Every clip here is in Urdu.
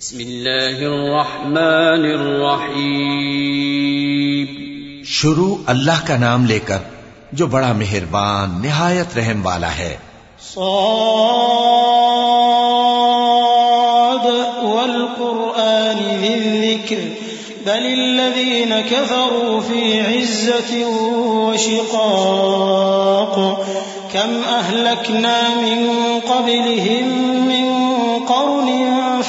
بسم الله الرحمن الرحيم شروع اللہ کا نام لے کر جو بڑا مہربان نہایت رحم والا ہے۔ صاد والقرآن ذي الذكر بل الذين كفروا في عزة وشقاق كم أهلكنا من قبلهم من قرن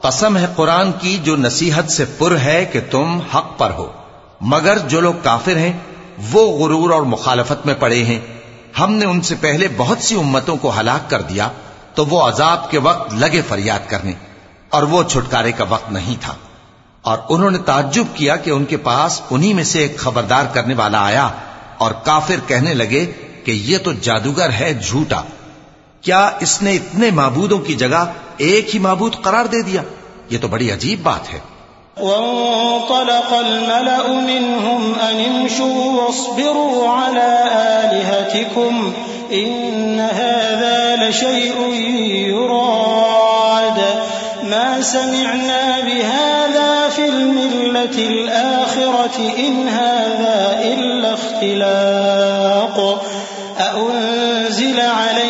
قسم ہے قرآن کی جو نصیحت سے پر ہے کہ تم حق پر ہو۔ مگر جو لوگ کافر ہیں، وہ غرور اور مخالفت میں پڑے ہیں۔ ہم نے ان سے پہلے بہت سی امتوں کو ہلاک کر دیا، تو وہ عذاب کے وقت لگے فریاد کرنے، اور وہ چھٹکارے کا وقت نہیں تھا۔ اور انہوں نے تعجب کیا کہ ان کے پاس انہی میں سے ایک خبردار کرنے والا آیا، اور کافر کہنے لگے کہ یہ تو جادوگر ہے جھوٹا۔ کیا اس نے اتنے معبودوں کی جگہ ایک ہی معبود قرار دے دیا؟ یہ تو بڑی عجیب بات ہے۔ وانطلق الملأ منهم أن امشوا واصبروا على آلهتكم إن هذا لشيء يراد. ما سمعنا بهذا في الملة الآخرة إن هذا إلا اختلاق. أأنزل عليه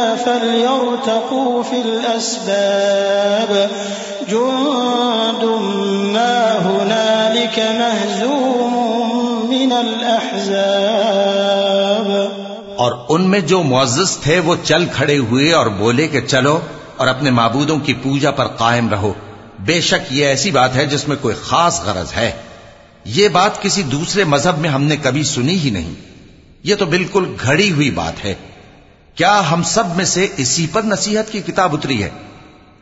فليرتقوا في الأسباب جند ما هنالك مهزوم من الأحزاب اور ان میں جو معزز تھے وہ چل کھڑے ہوئے اور بولے کہ چلو اور اپنے معبودوں کی پوجا پر قائم رہو۔ بے شک یہ ایسی بات ہے جس میں کوئی خاص غرض ہے۔ یہ بات کسی دوسرے مذہب میں ہم نے کبھی سنی ہی نہیں۔ یہ تو بالکل گھڑی ہوئی بات ہے۔ کیا ہم سب میں سے اسی پر نصیحت کی کتاب اتری ہے؟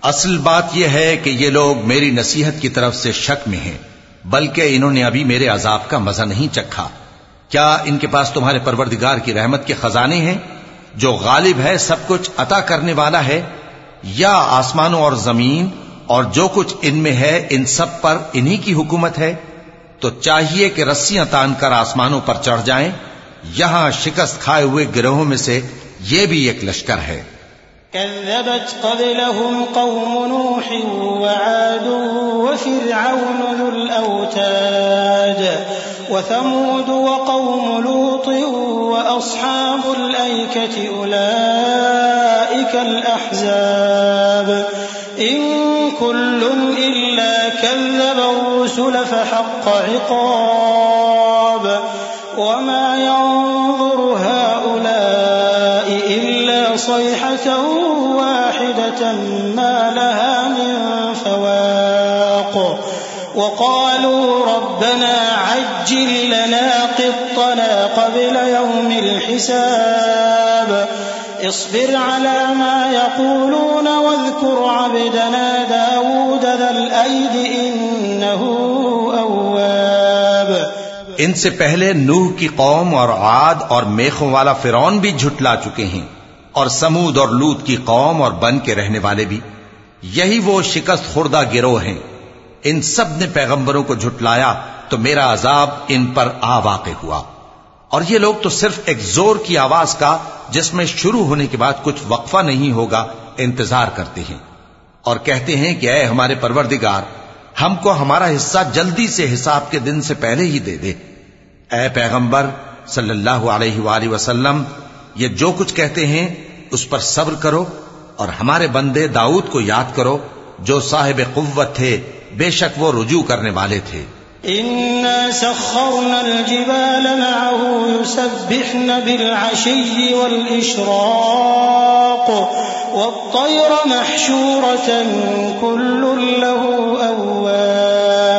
اصل بات یہ ہے کہ یہ لوگ میری نصیحت کی طرف سے شک میں ہیں، بلکہ انہوں نے ابھی میرے عذاب کا مزہ نہیں چکھا۔ کیا ان کے پاس تمہارے پروردگار کی رحمت کے خزانے ہیں؟ جو غالب ہے، سب کچھ عطا کرنے والا ہے، یا آسمانوں اور زمین، اور جو کچھ ان میں ہے، ان سب پر انہی کی حکومت ہے؟ تو چاہیے کہ رسیاں تان کر آسمانوں پر چڑھ جائیں، یہاں شکست کھائے ہوئے گروہوں میں سے یہ بھی ایک لشکر ہے۔ كذبت قبلهم قوم نوح وعاد وفرعون ذو الأوتاد وثمود وقوم لوط وأصحاب الأيكة أولئك الأحزاب إن كل إلا كذب الرسل فحق عقاب وما ينظر صيحة واحدة ما لها من فواق. وقالوا ربنا عجل لنا قطنا قبل يوم الحساب. اصبر على ما يقولون واذكر عبدنا داود ذا الأيد إنه أواب. سے پہلے نوح کی قوم اور عاد اور میخوں والا فرون بھی جھٹلا چکے ہیں۔ اور سمود اور لوت کی قوم اور بن کے رہنے والے بھی، یہی وہ شکست خوردہ گروہ ہیں۔ ان سب نے پیغمبروں کو جھٹلایا تو میرا عذاب ان پر آ واقع ہوا۔ اور یہ لوگ تو صرف ایک زور کی آواز کا، جس میں شروع ہونے کے بعد کچھ وقفہ نہیں ہوگا، انتظار کرتے ہیں۔ اور کہتے ہیں کہ اے ہمارے پروردگار، ہم کو ہمارا حصہ جلدی سے حساب کے دن سے پہلے ہی دے دے۔ اے پیغمبر، صلی اللہ علیہ وآلہ وسلم، یہ جو کچھ کہتے ہیں اس پر صبر کرو اور ہمارے بندے داؤد کو یاد کرو جو صاحب قوت تھے، بے شک وہ رجوع کرنے والے تھے۔ إنا سخرنا الجبال معه يسبحن بالعشي والإشراق والطير محشورة كل له أواب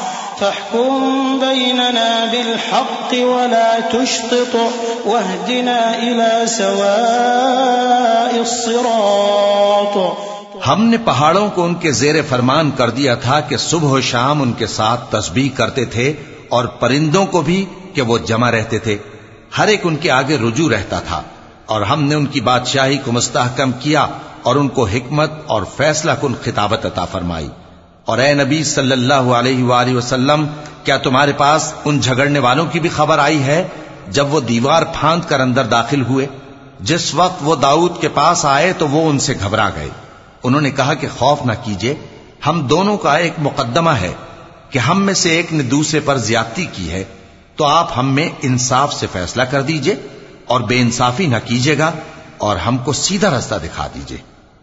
فاحكم بيننا بالحق ولا تشطط واهدنا إلى سواء الصراط. ہم نے پہاڑوں کو ان کے زیر فرمان کر دیا تھا کہ صبح و شام ان کے ساتھ تسبیح کرتے تھے اور پرندوں کو بھی کہ وہ جمع رہتے تھے۔ ہر ایک ان کے آگے رجوع رہتا تھا اور ہم نے ان کی بادشاہی کو مستحکم کیا اور ان کو حکمت اور فیصلہ کن خطابت عطا فرمائی۔ اور اے نبی صلی اللہ علیہ وآلہ وسلم، کیا تمہارے پاس ان جھگڑنے والوں کی بھی خبر آئی ہے جب وہ دیوار پھاند کر اندر داخل ہوئے؟ جس وقت وہ داؤد کے پاس آئے تو وہ ان سے گھبرا گئے۔ انہوں نے کہا کہ خوف نہ کیجیے ہم دونوں کا ایک مقدمہ ہے کہ ہم میں سے ایک نے دوسرے پر زیادتی کی ہے، تو آپ ہم میں انصاف سے فیصلہ کر دیجیے اور بے انصافی نہ کیجیے گا اور ہم کو سیدھا رستہ دکھا دیجیے۔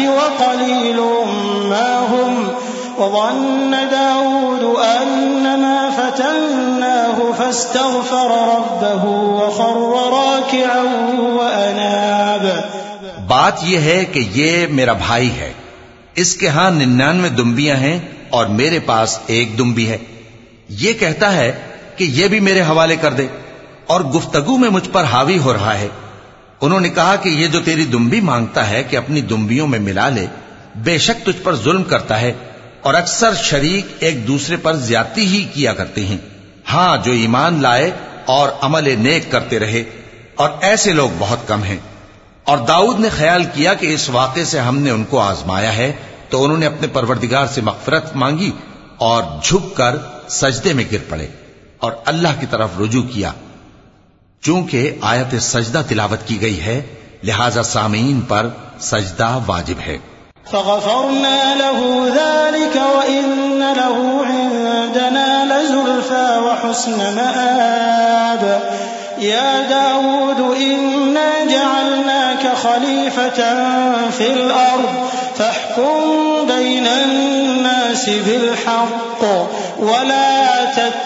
وقليل ما هم وظن داود أنما فتناه فاستغفر ربه وخر راكعا وأناب. بات یہ ہے کہ یہ میرا بھائی ہے۔ اس کے ہاں ننانوے دمبیاں ہیں اور میرے پاس ایک دمبی ہے۔ یہ کہتا ہے کہ یہ بھی میرے حوالے کر دے اور گفتگو میں مجھ پر حاوی ہو رہا ہے۔ انہوں نے کہا کہ یہ جو تیری دمبی مانگتا ہے کہ اپنی دمبیوں میں ملا لے، بے شک تجھ پر ظلم کرتا ہے اور اکثر شریک ایک دوسرے پر زیادتی ہی کیا کرتے ہیں۔ ہاں جو ایمان لائے اور عمل نیک کرتے رہے، اور ایسے لوگ بہت کم ہیں۔ اور داؤد نے خیال کیا کہ اس واقعے سے ہم نے ان کو آزمایا ہے، تو انہوں نے اپنے پروردگار سے مغفرت مانگی اور جھک کر سجدے میں گر پڑے اور اللہ کی طرف رجوع کیا۔ چونکہ آیت سجدہ تلاوت کی گئی ہے لہذا سامعین پر سجدہ واجب ہے فغفرنا له ذلك وإن له عندنا لزلفى وحسن مآب. يا داود إنا جعلناك خليفة في الأرض فاحكم بين الناس بالحق ولا تتبع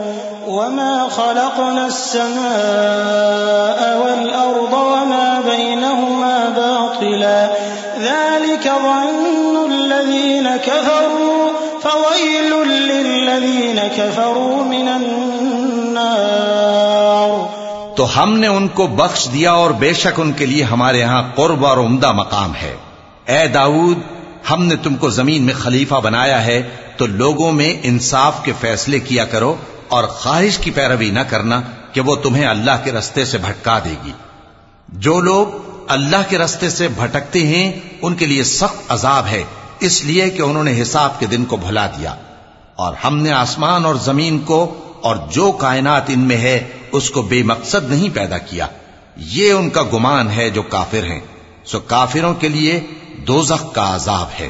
وما خلقنا السماء والأرض وما بينهما باطلا ذلك ظن الذين كفروا فويل للذين كفروا من النار تو ہم نے ان کو بخش دیا اور بے شک ان کے لیے ہمارے ہاں قرب اور عمدہ مقام ہے۔ اے داود ہم نے تم کو زمین میں خلیفہ بنایا ہے، تو لوگوں میں انصاف کے فیصلے کیا کرو اور خواہش کی پیروی نہ کرنا کہ وہ تمہیں اللہ کے رستے سے بھٹکا دے گی۔ جو لوگ اللہ کے رستے سے بھٹکتے ہیں، ان کے لیے سخت عذاب ہے، اس لیے کہ انہوں نے حساب کے دن کو بھلا دیا۔ اور ہم نے آسمان اور زمین کو اور جو کائنات ان میں ہے، اس کو بے مقصد نہیں پیدا کیا۔ یہ ان کا گمان ہے جو کافر ہیں۔ سو کافروں کے لیے دوزخ کا عذاب ہے۔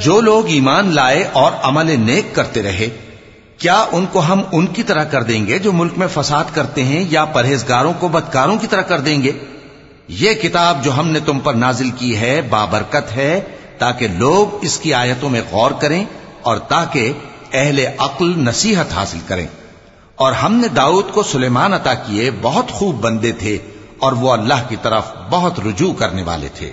جو لوگ ایمان لائے اور عمل نیک کرتے رہے، کیا ان کو ہم ان کی طرح کر دیں گے جو ملک میں فساد کرتے ہیں یا پرہیزگاروں کو بدکاروں کی طرح کر دیں گے؟ یہ کتاب جو ہم نے تم پر نازل کی ہے بابرکت ہے تاکہ لوگ اس کی آیتوں میں غور کریں اور تاکہ اہل عقل نصیحت حاصل کریں۔ اور ہم نے داؤد کو سلیمان عطا کیے، بہت خوب بندے تھے اور وہ اللہ کی طرف بہت رجوع کرنے والے تھے۔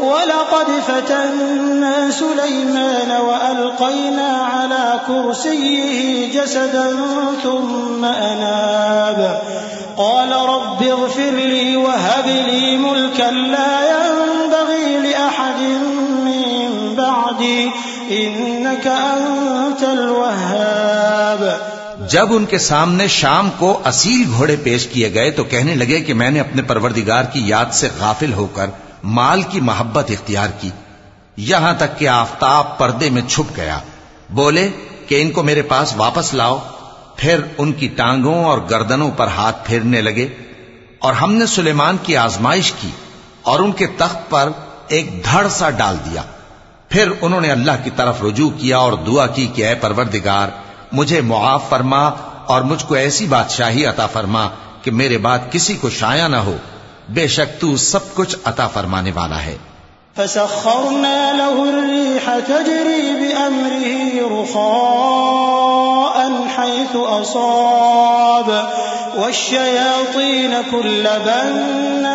ولقد فتنا سليمان وألقينا على كرسيه جسدا ثم أناب. قال رب اغفر لي وهب لي ملكا لا ينبغي لأحد من بعدي، إنك أنت الوهاب. جب ان کے سامنے شام کو اصیل گھوڑے پیش کیے گئے تو کہنے لگے کہ میں نے اپنے پروردگار کی یاد سے غافل ہو کر مال کی محبت اختیار کی۔ یہاں تک کہ آفتاب پردے میں چھپ گیا۔ بولے کہ ان کو میرے پاس واپس لاؤ۔ پھر ان کی ٹانگوں اور گردنوں پر ہاتھ پھیرنے لگے۔ اور ہم نے سلیمان کی آزمائش کی اور ان کے تخت پر ایک دھڑ سا ڈال دیا۔ پھر انہوں نے اللہ کی طرف رجوع کیا اور دعا کی کہ اے پروردگار، مجھے معاف فرما اور مجھ کو ایسی بادشاہی عطا فرما کہ میرے بعد کسی کو شایا نہ ہو۔ بے شک تو سب کچھ عطا فرمانے والا ہے۔ فسخرنا له الريح تجري بأمره رخاء حيث أصاب، والشياطين كل بناء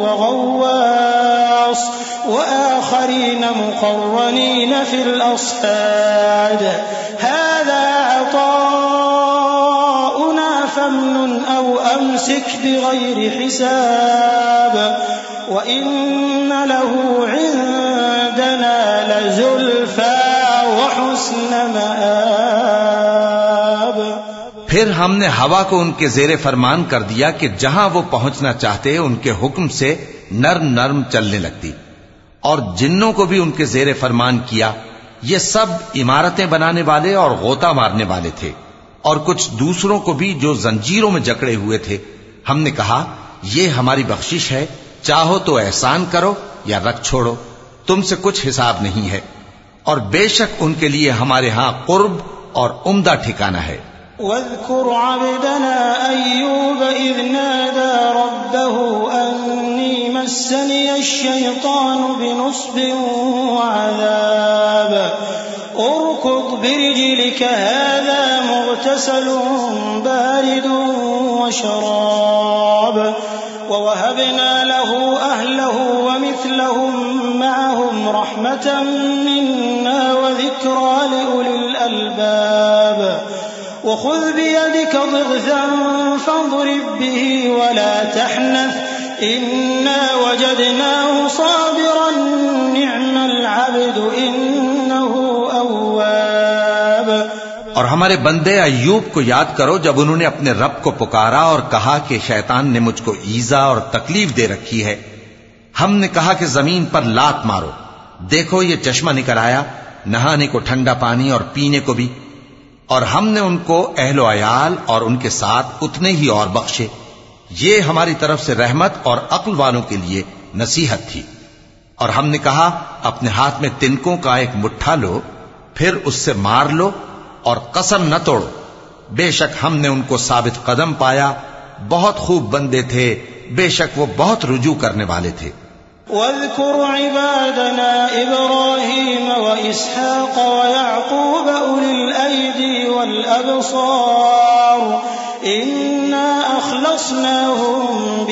وغواص، وآخرين مقرنين في الأصفاد۔ هذا عطاؤنا فامنن أو أمسك بغير حساب وإن له عندنا لزلفى وحسن مآب پھر ہم نے ہوا کو ان کے زیر فرمان کر دیا کہ جہاں وہ پہنچنا چاہتے ان کے حکم سے نرم نرم چلنے لگتی اور جنوں کو بھی ان کے زیر فرمان کیا یہ سب عمارتیں بنانے والے اور غوطہ مارنے والے تھے۔ اور کچھ دوسروں کو بھی جو زنجیروں میں جکڑے ہوئے تھے۔ ہم نے کہا، یہ ہماری بخشش ہے۔ چاہو تو احسان کرو یا رکھ چھوڑو۔ تم سے کچھ حساب نہیں ہے۔ اور بے شک ان کے لیے ہمارے ہاں قرب اور عمدہ ٹھکانہ ہے۔ واذكر عبدنا أيوب إذ نادى ربه أني مسني الشيطان بنصب وعذاب اركض برجلك هذا مغتسل بارد وشراب ووهبنا له أهله ومثلهم معهم رحمة منا وذكرى لأولي الألباب وخذ بيدك ضغثا فاضرب به ولا تحنث إنا وجدناه صابرا نعم العبد إنه اور ہمارے بندے ایوب کو یاد کرو جب انہوں نے اپنے رب کو پکارا اور کہا کہ شیطان نے مجھ کو ایزا اور تکلیف دے رکھی ہے۔ ہم نے کہا کہ زمین پر لات مارو۔ دیکھو یہ چشمہ نکل آیا۔ نہانے کو ٹھنڈا پانی اور پینے کو بھی۔ اور ہم نے ان کو اہل و عیال اور ان کے ساتھ اتنے ہی اور بخشے۔ یہ ہماری طرف سے رحمت اور عقل والوں کے لیے نصیحت تھی۔ اور ہم نے کہا، اپنے ہاتھ میں تنکوں کا ایک مٹھا لو، پھر اس سے مار لو اور قسم نہ توڑو بے شک ہم نے ان کو ثابت قدم پایا، بہت خوب بندے تھے، بے شک وہ بہت رجوع کرنے والے تھے۔ واذكر عبادنا إبراهيم وإسحاق ويعقوب أولي الأيدي والأبصار إنا أخلصناهم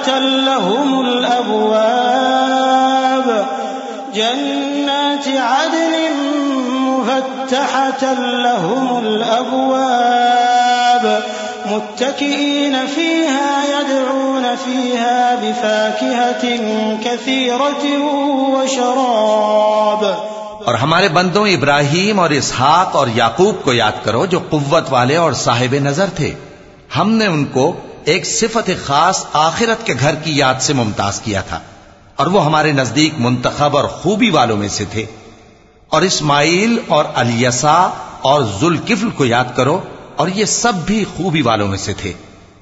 مفتحة لهم الأبواب جنات عدن مفتحة لهم الأبواب متكئين فيها يدعون فيها بفاكهة كثيرة وشراب اور ہمارے بندوں ابراہیم اور اسحاق اور یعقوب کو یاد کرو جو قوت والے اور صاحب نظر تھے۔ ہم نے ان کو ایک صفت خاص آخرت کے گھر کی یاد سے ممتاز کیا تھا اور وہ ہمارے نزدیک منتخب اور خوبی والوں میں سے تھے۔ اور اسماعیل اور الیسا اور ذوالکفل کو یاد کرو اور یہ سب بھی خوبی والوں میں سے تھے۔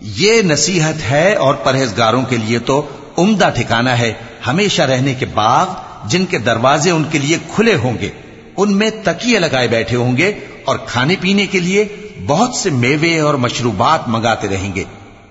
یہ نصیحت ہے اور پرہیزگاروں کے لیے تو عمدہ ٹھکانہ ہے۔ ہمیشہ رہنے کے باغ جن کے دروازے ان کے لیے کھلے ہوں گے، ان میں تکیے لگائے بیٹھے ہوں گے اور کھانے پینے کے لیے بہت سے میوے اور مشروبات منگاتے رہیں گے۔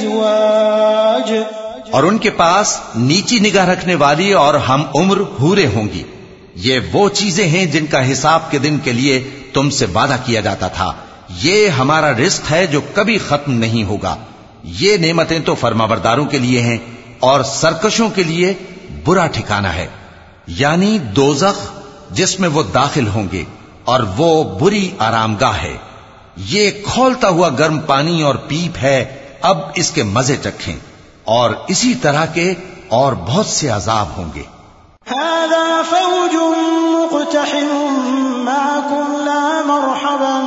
أزواج اور ان کے پاس نیچی نگاہ رکھنے والی اور ہم عمر ہورے ہوں گی۔ یہ وہ چیزیں ہیں جن کا حساب کے دن کے لیے تم سے وعدہ کیا جاتا تھا۔ یہ ہمارا رزق ہے جو کبھی ختم نہیں ہوگا۔ یہ نعمتیں تو فرمابرداروں کے لیے ہیں اور سرکشوں کے لیے برا ٹھکانہ ہے۔ یعنی دوزخ جس میں وہ داخل ہوں گے اور وہ بری آرام گاہ ہے۔ یہ کھولتا ہوا گرم پانی اور پیپ ہے اب اس کے مزے چکھیں اور اسی طرح کے اور بہت سے عذاب ہوں گے۔ هذا فوج مقتحم معكم لا مرحبا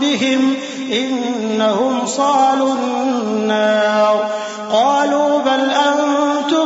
بهم، إنهم صالوا النار۔ قالوا بل أنتم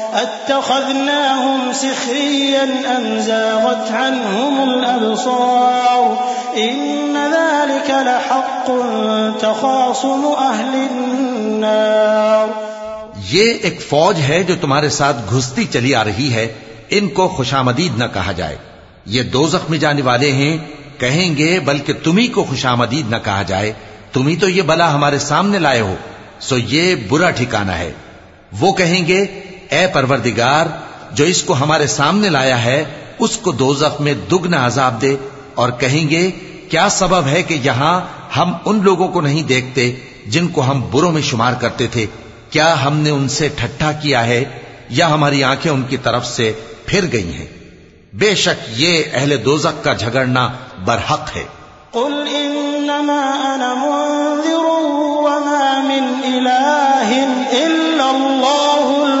اتخذناهم سخريا أم زاغت عنهم الأبصار إن ذلك لحق تخاصم أهل النار یہ ایک فوج ہے جو تمہارے ساتھ گھستی چلی آ رہی ہے۔ ان کو خوشامدید نہ کہا جائے۔ یہ دو میں جانے والے ہیں۔ کہیں گے، بلکہ تمہیں کو خوشامدید نہ کہا جائے۔ تمہیں تو یہ بلا ہمارے سامنے لائے ہو۔ سو یہ برا ٹھکانہ ہے۔ وہ کہیں گے اے پروردگار، جو اس کو ہمارے سامنے لایا ہے، اس کو دوزخ میں دگنا عذاب دے اور کہیں گے، کیا سبب ہے کہ یہاں ہم ان لوگوں کو نہیں دیکھتے جن کو ہم بروں میں شمار کرتے تھے؟ کیا ہم نے ان سے ٹھٹھا کیا ہے یا ہماری آنکھیں ان کی طرف سے پھر گئی ہیں؟ بے شک یہ اہل دوزک کا جھگڑنا برحق ہے۔ قل إنما أنا منذر وما من إله إلا الله الواحد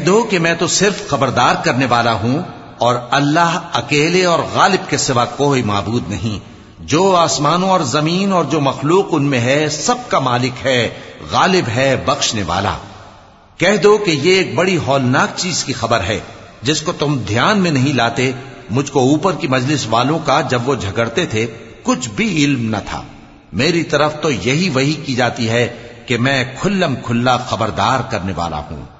دو کہ میں تو صرف خبردار کرنے والا ہوں اور اللہ اکیلے اور غالب کے سوا کوئی معبود نہیں۔ جو آسمانوں اور زمین اور جو مخلوق ان میں ہے، سب کا مالک ہے، غالب ہے، بخشنے والا۔ کہہ دو کہ یہ ایک بڑی ہولناک چیز کی خبر ہے، جس کو تم دھیان میں نہیں لاتے، مجھ کو اوپر کی مجلس والوں کا جب وہ جھگڑتے تھے، کچھ بھی علم نہ تھا۔ میری طرف تو یہی وہی کی جاتی ہے کہ میں کھلم کھلا خبردار کرنے والا ہوں۔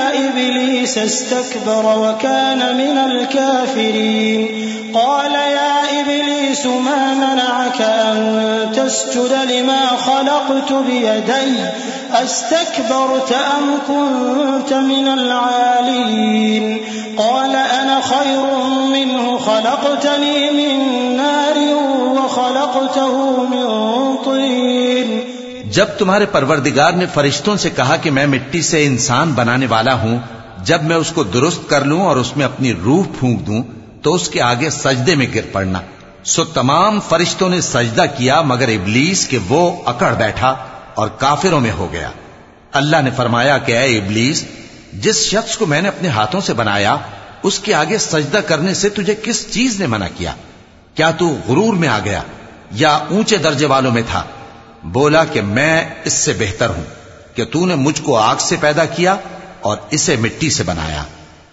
إبليس استكبر وكان من الكافرين. قال يا إبليس ما منعك أن تسجد لما خلقت بيدي؟ أستكبرت أم كنت من العالين؟ قال أنا خير منه، خلقتني من نار وخلقته من طين. جب تمہارے پروردگار نے فرشتوں سے کہا کہ میں مٹی سے انسان بنانے والا ہوں جب میں اس کو درست کر لوں اور اس میں اپنی روح پھونک دوں، تو اس کے آگے سجدے میں گر پڑنا۔ سو تمام فرشتوں نے سجدہ کیا، مگر ابلیس کہ وہ اکڑ بیٹھا اور کافروں میں ہو گیا۔ اللہ نے فرمایا کہ اے ابلیس، جس شخص کو میں نے اپنے ہاتھوں سے بنایا، اس کے آگے سجدہ کرنے سے تجھے کس چیز نے منع کیا؟ کیا تو غرور میں آ گیا یا اونچے درجے والوں میں تھا؟ بولا کہ میں اس سے بہتر ہوں کہ تو نے مجھ کو آگ سے پیدا کیا اور اسے مٹی سے بنایا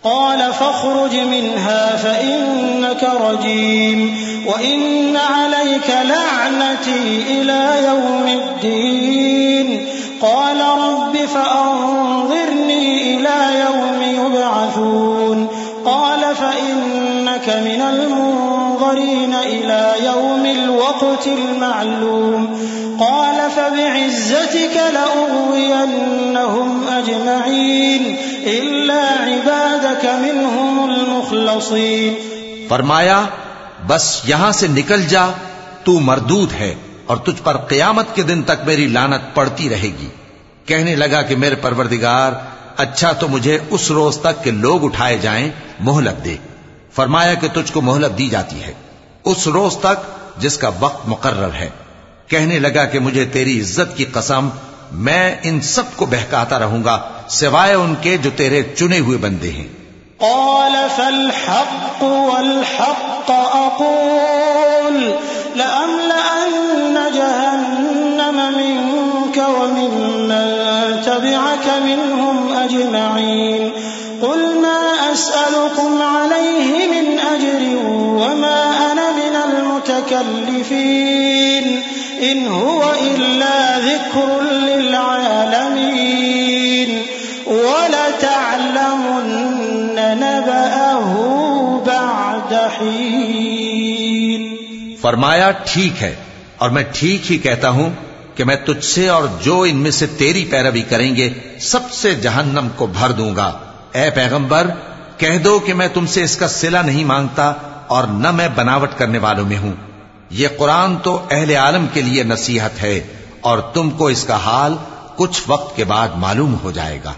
قال فاخرج منها فإنك رجيم وإن عليك لعنتي إلى يوم الدين. قال رب فأنظرني إلى يوم يبعثون. قال فإنك من المنظرين إلى يوم الوقت المعلوم. قال فبعزتك لأغوينهم أجمعين، إلا عبادك منهم المخلصين. فرمایا، بس یہاں سے نکل جا، تو مردود ہے اور تجھ پر قیامت کے دن تک میری لانت پڑتی رہے گی۔ کہنے لگا کہ میرے پروردگار اچھا تو مجھے اس روز تک کہ لوگ اٹھائے جائیں، مہلت دے۔ فرمایا کہ تجھ کو مہلت دی جاتی ہے۔ اس روز تک جس کا وقت مقرر ہے۔ کہنے لگا کہ مجھے تیری عزت کی قسم، میں ان سب کو بہکاتا رہوں گا، سوائے ان کے جو تیرے چنے ہوئے بندے ہیں۔ قال، فالحق والحق أقول لأملأن جهنم منك وممن تبعك منهم أجمعين۔ قل ما أسألكم عليه فرمایا، ٹھیک ہے، اور میں ٹھیک ہی کہتا ہوں کہ میں تجھ سے اور جو ان میں سے تیری پیروی کریں گے، سب سے جہنم کو بھر دوں گا۔ اے پیغمبر، کہہ دو کہ میں تم سے اس کا صلہ نہیں مانگتا اور نہ میں بناوٹ کرنے والوں میں ہوں۔ یہ قرآن تو اہل عالم کے لیے نصیحت ہے اور تم کو اس کا حال کچھ وقت کے بعد معلوم ہو جائے گا۔